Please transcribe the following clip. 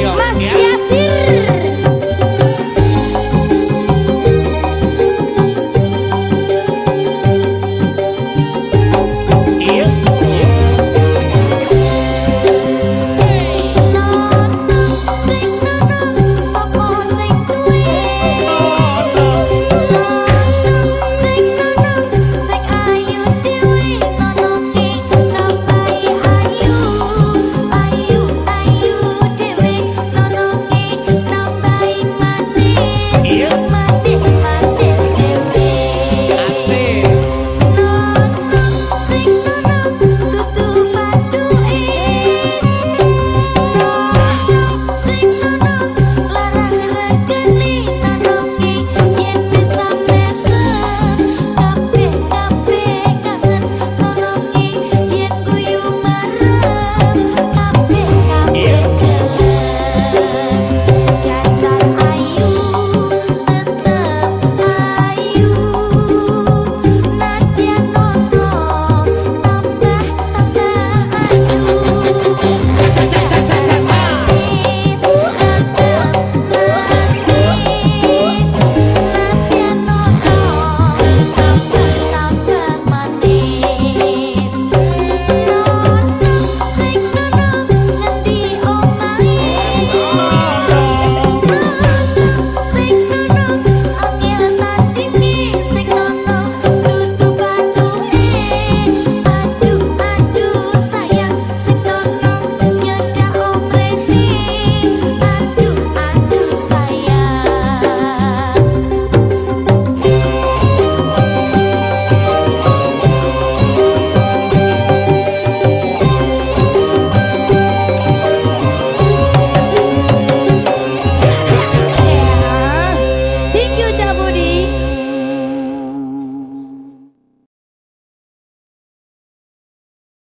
慢点